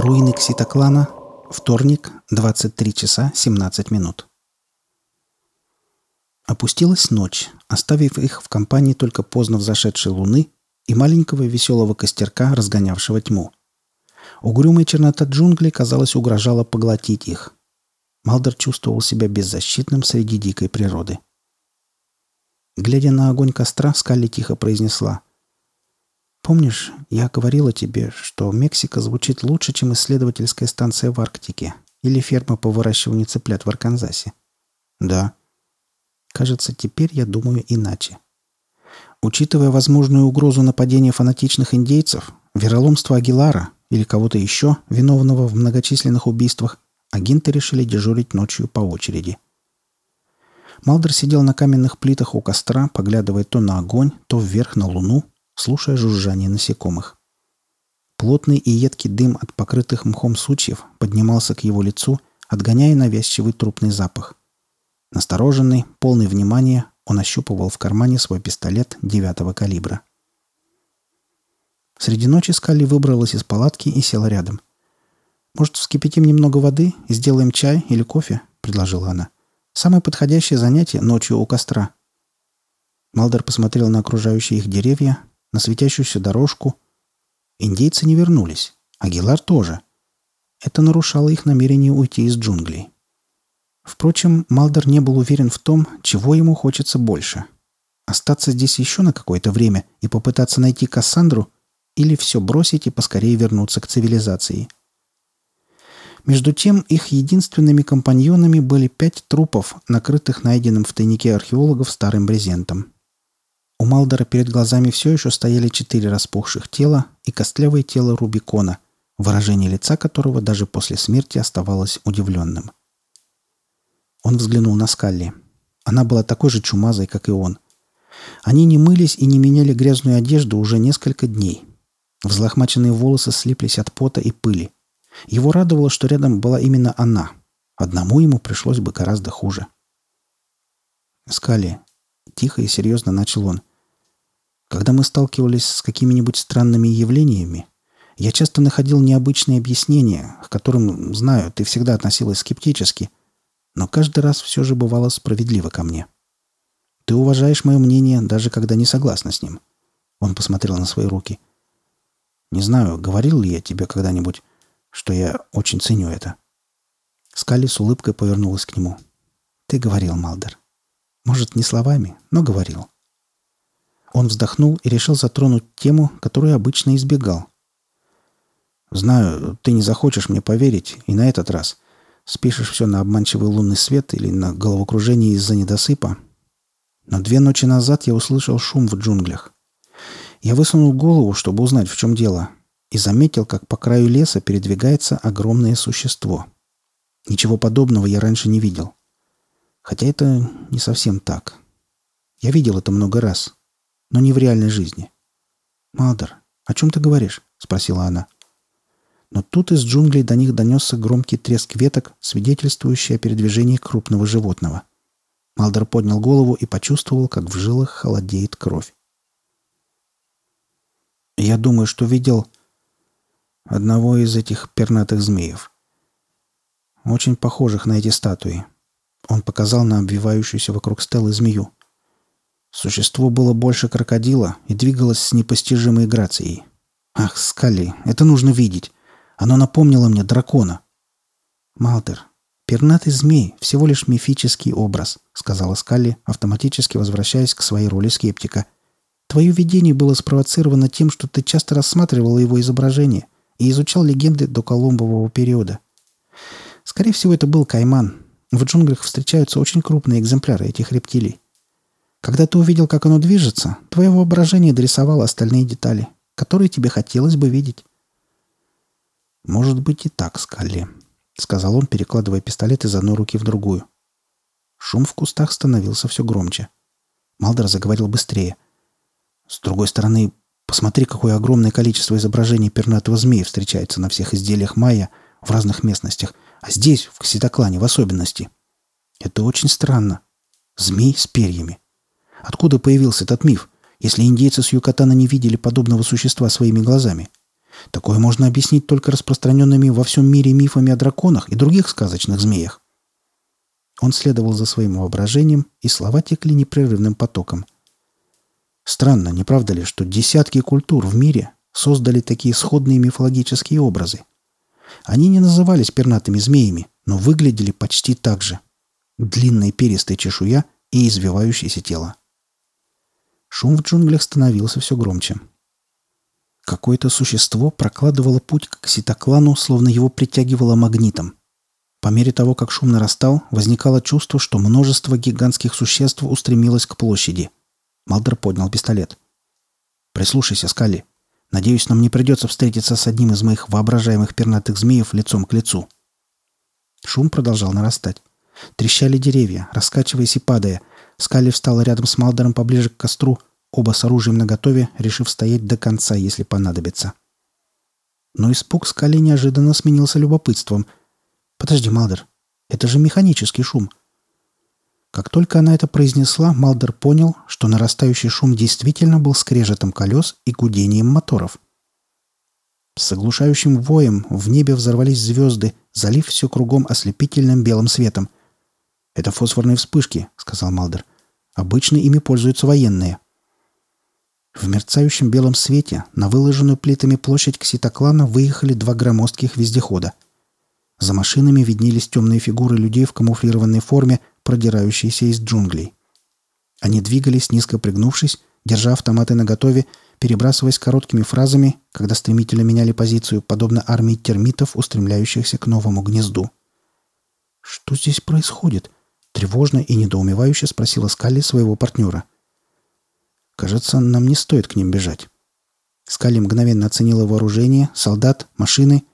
Руины Кситоклана. Вторник, 23 часа 17 минут. Опустилась ночь, оставив их в компании только поздно взошедшей луны и маленького веселого костерка, разгонявшего тьму. Угрюмая чернота джунглей, казалось, угрожала поглотить их. Малдер чувствовал себя беззащитным среди дикой природы. Глядя на огонь костра, Скалли тихо произнесла. «Помнишь, я говорила тебе, что Мексика звучит лучше, чем исследовательская станция в Арктике или ферма по выращиванию цыплят в Арканзасе?» «Да». «Кажется, теперь я думаю иначе. Учитывая возможную угрозу нападения фанатичных индейцев, вероломство Агилара или кого-то еще, виновного в многочисленных убийствах, агенты решили дежурить ночью по очереди. Малдер сидел на каменных плитах у костра, поглядывая то на огонь, то вверх на луну, слушая жужжание насекомых. Плотный и едкий дым от покрытых мхом сучьев поднимался к его лицу, отгоняя навязчивый трупный запах. Настороженный, полный внимания, он ощупывал в кармане свой пистолет девятого калибра. Среди ночи Скалли выбралась из палатки и села рядом. «Может, вскипятим немного воды и сделаем чай или кофе?» — предложила она. «Самое подходящее занятие ночью у костра». Малдер посмотрел на окружающие их деревья, на светящуюся дорожку. Индейцы не вернулись. Агилар тоже. Это нарушало их намерение уйти из джунглей. Впрочем, Малдер не был уверен в том, чего ему хочется больше. Остаться здесь еще на какое-то время и попытаться найти Кассандру или все бросить и поскорее вернуться к цивилизации. Между тем, их единственными компаньонами были пять трупов, накрытых найденным в тайнике археологов старым брезентом. У Малдора перед глазами все еще стояли четыре распухших тела и костлявое тело Рубикона, выражение лица которого даже после смерти оставалось удивленным. Он взглянул на Скалли. Она была такой же чумазой, как и он. Они не мылись и не меняли грязную одежду уже несколько дней. Взлохмаченные волосы слиплись от пота и пыли. Его радовало, что рядом была именно она. Одному ему пришлось бы гораздо хуже. «Скали», — тихо и серьезно начал он, — «когда мы сталкивались с какими-нибудь странными явлениями, я часто находил необычные объяснения, к которым, знаю, ты всегда относилась скептически, но каждый раз все же бывало справедливо ко мне. Ты уважаешь мое мнение, даже когда не согласна с ним». Он посмотрел на свои руки. «Не знаю, говорил ли я тебе когда-нибудь, что я очень ценю это». Скали с улыбкой повернулась к нему. «Ты говорил, Малдер. Может, не словами, но говорил». Он вздохнул и решил затронуть тему, которую обычно избегал. «Знаю, ты не захочешь мне поверить, и на этот раз спишешь все на обманчивый лунный свет или на головокружение из-за недосыпа. Но две ночи назад я услышал шум в джунглях. Я высунул голову, чтобы узнать, в чем дело, и заметил, как по краю леса передвигается огромное существо. Ничего подобного я раньше не видел. Хотя это не совсем так. Я видел это много раз, но не в реальной жизни. «Малдер, о чем ты говоришь?» — спросила она. Но тут из джунглей до них донесся громкий треск веток, свидетельствующий о передвижении крупного животного. Малдер поднял голову и почувствовал, как в жилах холодеет кровь. «Я думаю, что видел одного из этих пернатых змеев. Очень похожих на эти статуи. Он показал на обвивающуюся вокруг стелы змею. Существо было больше крокодила и двигалось с непостижимой грацией. Ах, Скали, это нужно видеть. Оно напомнило мне дракона. Малтер, пернатый змей — всего лишь мифический образ, сказала Скалли, автоматически возвращаясь к своей роли скептика. Твое видение было спровоцировано тем, что ты часто рассматривал его изображение и изучал легенды до Колумбового периода. Скорее всего, это был кайман. В джунглях встречаются очень крупные экземпляры этих рептилий. Когда ты увидел, как оно движется, твое воображение дорисовало остальные детали, которые тебе хотелось бы видеть. «Может быть и так, Скалли», — сказал он, перекладывая пистолет из одной руки в другую. Шум в кустах становился все громче. Малдер заговорил быстрее. «С другой стороны, Посмотри, какое огромное количество изображений пернатого змея встречается на всех изделиях майя в разных местностях, а здесь, в Кситоклане в особенности. Это очень странно. Змей с перьями. Откуда появился этот миф, если индейцы с Юкатана не видели подобного существа своими глазами? Такое можно объяснить только распространенными во всем мире мифами о драконах и других сказочных змеях. Он следовал за своим воображением, и слова текли непрерывным потоком. Странно, не правда ли, что десятки культур в мире создали такие сходные мифологические образы? Они не назывались пернатыми змеями, но выглядели почти так же. Длинная перистая чешуя и извивающееся тело. Шум в джунглях становился все громче. Какое-то существо прокладывало путь к ситоклану, словно его притягивало магнитом. По мере того, как шум нарастал, возникало чувство, что множество гигантских существ устремилось к площади. Малдер поднял пистолет. «Прислушайся, Скалли. Надеюсь, нам не придется встретиться с одним из моих воображаемых пернатых змеев лицом к лицу». Шум продолжал нарастать. Трещали деревья, раскачиваясь и падая. Скалли встала рядом с Малдером поближе к костру — оба с оружием наготове, решив стоять до конца, если понадобится. Но испуг Скали неожиданно сменился любопытством. «Подожди, Малдер, это же механический шум». Как только она это произнесла, Малдер понял, что нарастающий шум действительно был скрежетом колес и гудением моторов. С оглушающим воем в небе взорвались звезды, залив все кругом ослепительным белым светом. «Это фосфорные вспышки», — сказал Малдер. «Обычно ими пользуются военные». В мерцающем белом свете на выложенную плитами площадь Кситоклана выехали два громоздких вездехода. За машинами виднелись темные фигуры людей в камуфлированной форме, продирающиеся из джунглей. Они двигались, низко пригнувшись, держа автоматы наготове, перебрасываясь короткими фразами, когда стремительно меняли позицию, подобно армии термитов, устремляющихся к новому гнезду. «Что здесь происходит?» — тревожно и недоумевающе спросила Скалли своего партнера. Кажется, нам не стоит к ним бежать. Скали мгновенно оценила вооружение, солдат, машины.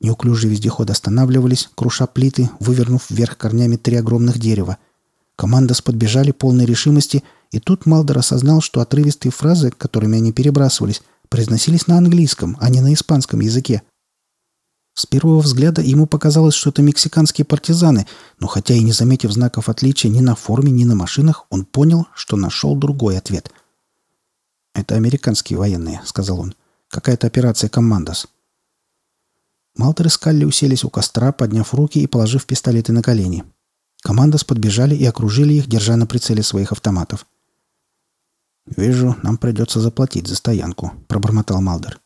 Неуклюжие вездеходы останавливались, круша плиты, вывернув вверх корнями три огромных дерева. Команда подбежали полной решимости, и тут Малдер осознал, что отрывистые фразы, которыми они перебрасывались, произносились на английском, а не на испанском языке. С первого взгляда ему показалось, что это мексиканские партизаны, но хотя и не заметив знаков отличия ни на форме, ни на машинах, он понял, что нашел другой ответ — «Это американские военные», — сказал он. «Какая-то операция «Командос». Малтер и Скалли уселись у костра, подняв руки и положив пистолеты на колени. Командос подбежали и окружили их, держа на прицеле своих автоматов. «Вижу, нам придется заплатить за стоянку», — пробормотал Малдер.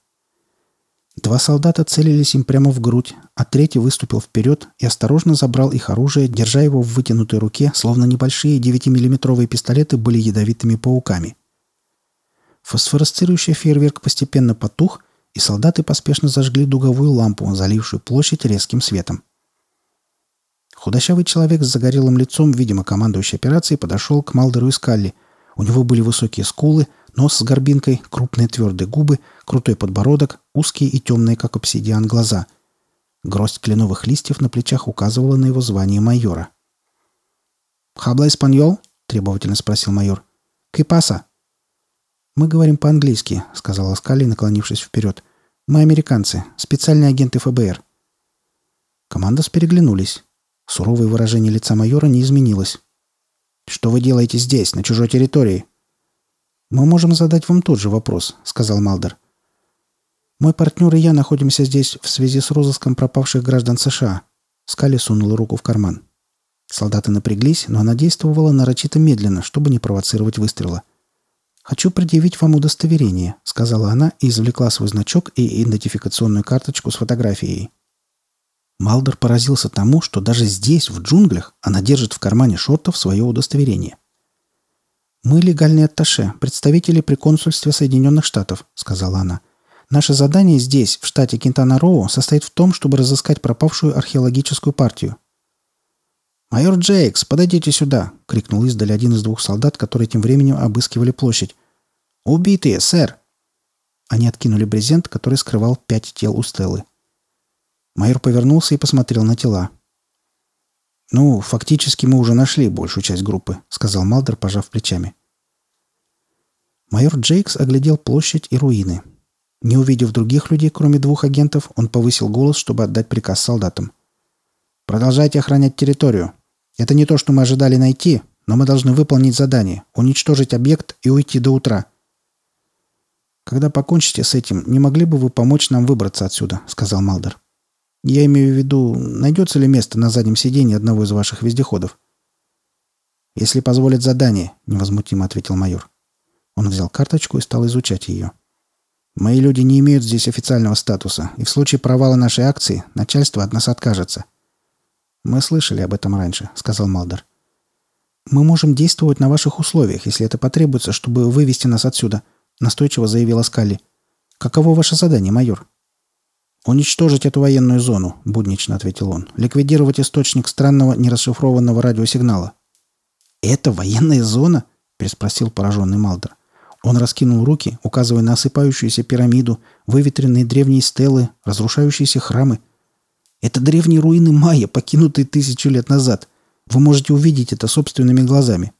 Два солдата целились им прямо в грудь, а третий выступил вперед и осторожно забрал их оружие, держа его в вытянутой руке, словно небольшие 9-миллиметровые пистолеты были ядовитыми пауками. Фосфоресцирующий фейерверк постепенно потух, и солдаты поспешно зажгли дуговую лампу, залившую площадь резким светом. Худощавый человек с загорелым лицом, видимо, командующий операцией, подошел к Малдеру и Скалли. У него были высокие скулы, нос с горбинкой, крупные твердые губы, крутой подбородок, узкие и темные, как обсидиан, глаза. Гроздь кленовых листьев на плечах указывала на его звание майора. «Хабла испаньол?» — требовательно спросил майор. «Кипаса?» «Мы говорим по-английски», — сказала Скалли, наклонившись вперед. «Мы американцы, специальные агенты ФБР». Командос переглянулись. Суровое выражение лица майора не изменилось. «Что вы делаете здесь, на чужой территории?» «Мы можем задать вам тот же вопрос», — сказал Малдер. «Мой партнер и я находимся здесь в связи с розыском пропавших граждан США». Скали сунула руку в карман. Солдаты напряглись, но она действовала нарочито медленно, чтобы не провоцировать выстрела. «Хочу предъявить вам удостоверение», — сказала она и извлекла свой значок и идентификационную карточку с фотографией. Малдер поразился тому, что даже здесь, в джунглях, она держит в кармане шортов свое удостоверение. «Мы легальные атташе, представители при консульстве Соединенных Штатов», — сказала она. «Наше задание здесь, в штате Кентана-Роу, состоит в том, чтобы разыскать пропавшую археологическую партию. «Майор Джейкс, подойдите сюда!» — крикнул издали один из двух солдат, которые тем временем обыскивали площадь. «Убитые, сэр!» Они откинули брезент, который скрывал пять тел у Стеллы. Майор повернулся и посмотрел на тела. «Ну, фактически мы уже нашли большую часть группы», — сказал Малдер, пожав плечами. Майор Джейкс оглядел площадь и руины. Не увидев других людей, кроме двух агентов, он повысил голос, чтобы отдать приказ солдатам. «Продолжайте охранять территорию. Это не то, что мы ожидали найти, но мы должны выполнить задание, уничтожить объект и уйти до утра. «Когда покончите с этим, не могли бы вы помочь нам выбраться отсюда?» — сказал Малдер. «Я имею в виду, найдется ли место на заднем сиденье одного из ваших вездеходов?» «Если позволит задание», — невозмутимо ответил майор. Он взял карточку и стал изучать ее. «Мои люди не имеют здесь официального статуса, и в случае провала нашей акции начальство от нас откажется». «Мы слышали об этом раньше», — сказал Малдер. «Мы можем действовать на ваших условиях, если это потребуется, чтобы вывести нас отсюда», — настойчиво заявила Скалли. «Каково ваше задание, майор?» «Уничтожить эту военную зону», — буднично ответил он. «Ликвидировать источник странного нерасшифрованного радиосигнала». «Это военная зона?» — переспросил пораженный Малдер. Он раскинул руки, указывая на осыпающуюся пирамиду, выветренные древние стелы, разрушающиеся храмы. «Это древние руины майя, покинутые тысячу лет назад. Вы можете увидеть это собственными глазами.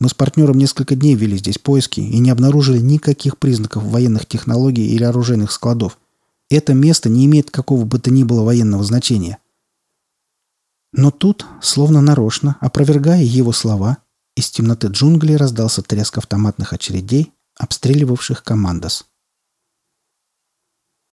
Мы с партнером несколько дней вели здесь поиски и не обнаружили никаких признаков военных технологий или оружейных складов. Это место не имеет какого бы то ни было военного значения. Но тут, словно нарочно, опровергая его слова, из темноты джунглей раздался треск автоматных очередей, обстреливавших командос.